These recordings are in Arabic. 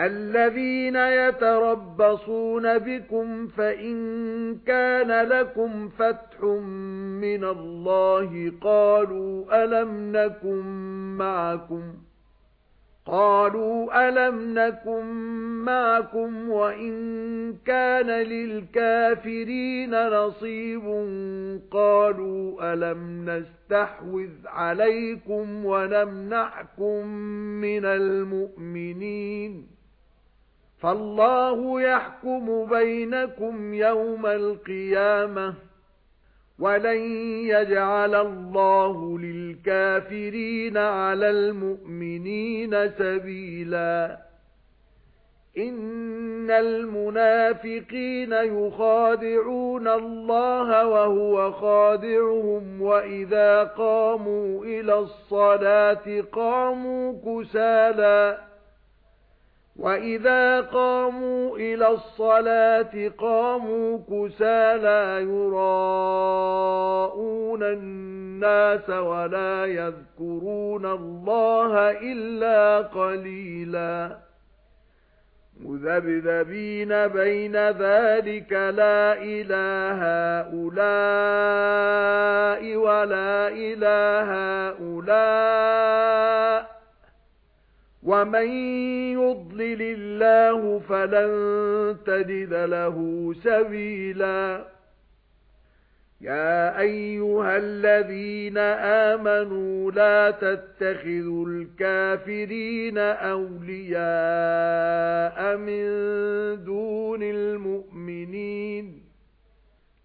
الَّذِينَ يَتَرَبَّصُونَ بِكُمْ فَإِن كَانَ لَكُمْ فَتْحٌ مِنَ اللَّهِ قَالُوا أَلَمْ نَكُن مَّعَكُمْ قَالُوا أَلَمْ نَكُن مَّعَكُمْ وَإِن كَانَ لِلْكَافِرِينَ نَصِيبٌ قَالُوا أَلَمْ نَسْتَحْوِذْ عَلَيْكُمْ وَنَمْنَعْكُم مِّنَ الْمُؤْمِنِينَ فَاللَّهُ يَحْكُمُ بَيْنَكُمْ يَوْمَ الْقِيَامَةِ وَلَن يَجْعَلَ اللَّهُ لِلْكَافِرِينَ عَلَى الْمُؤْمِنِينَ سَبِيلًا. إِنَّ الْمُنَافِقِينَ يُخَادِعُونَ اللَّهَ وَهُوَ خَادِعُهُمْ وَإِذَا قَامُوا إِلَى الصَّلَاةِ قَامُوا كُسَالَى وَإِذَا قَامُوا إِلَى الصَّلَاةِ قَامُوا كُسَالَى يُرَاءُونَ النَّاسَ وَلَا يَذْكُرُونَ اللَّهَ إِلَّا قَلِيلًا مُذَبذَبِينَ بَيْنَ ذَلِكَ لَا إِلَٰهَ هَؤُلَاءِ وَلَا إِلَٰهَ هَؤُلَاءِ وَمَن يُضْلِلِ اللَّهُ فَلَن تَجِدَ لَهُ سَبِيلًا يَا أَيُّهَا الَّذِينَ آمَنُوا لَا تَتَّخِذُوا الْكَافِرِينَ أَوْلِيَاءَ مِن دُونِ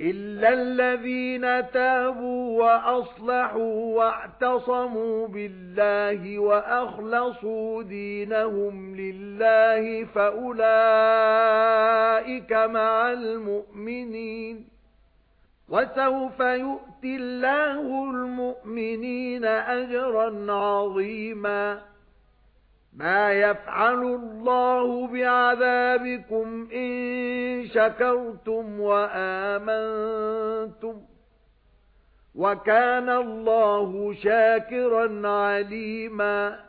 إِلَّا الَّذِينَ تَابُوا وَأَصْلَحُوا وَاعْتَصَمُوا بِاللَّهِ وَأَخْلَصُوا دِينَهُمْ لِلَّهِ فَأُولَئِكَ مَعَ الْمُؤْمِنِينَ وَسَوْفَ يُؤْتِي اللَّهُ الْمُؤْمِنِينَ أَجْرًا عَظِيمًا مَا يَفْعَلُ اللَّهُ بِعَذَابِكُمْ إِن شَكَرْتُمْ وَآمَنتُمْ وَكَانَ اللَّهُ شَاكِرًا عَلِيمًا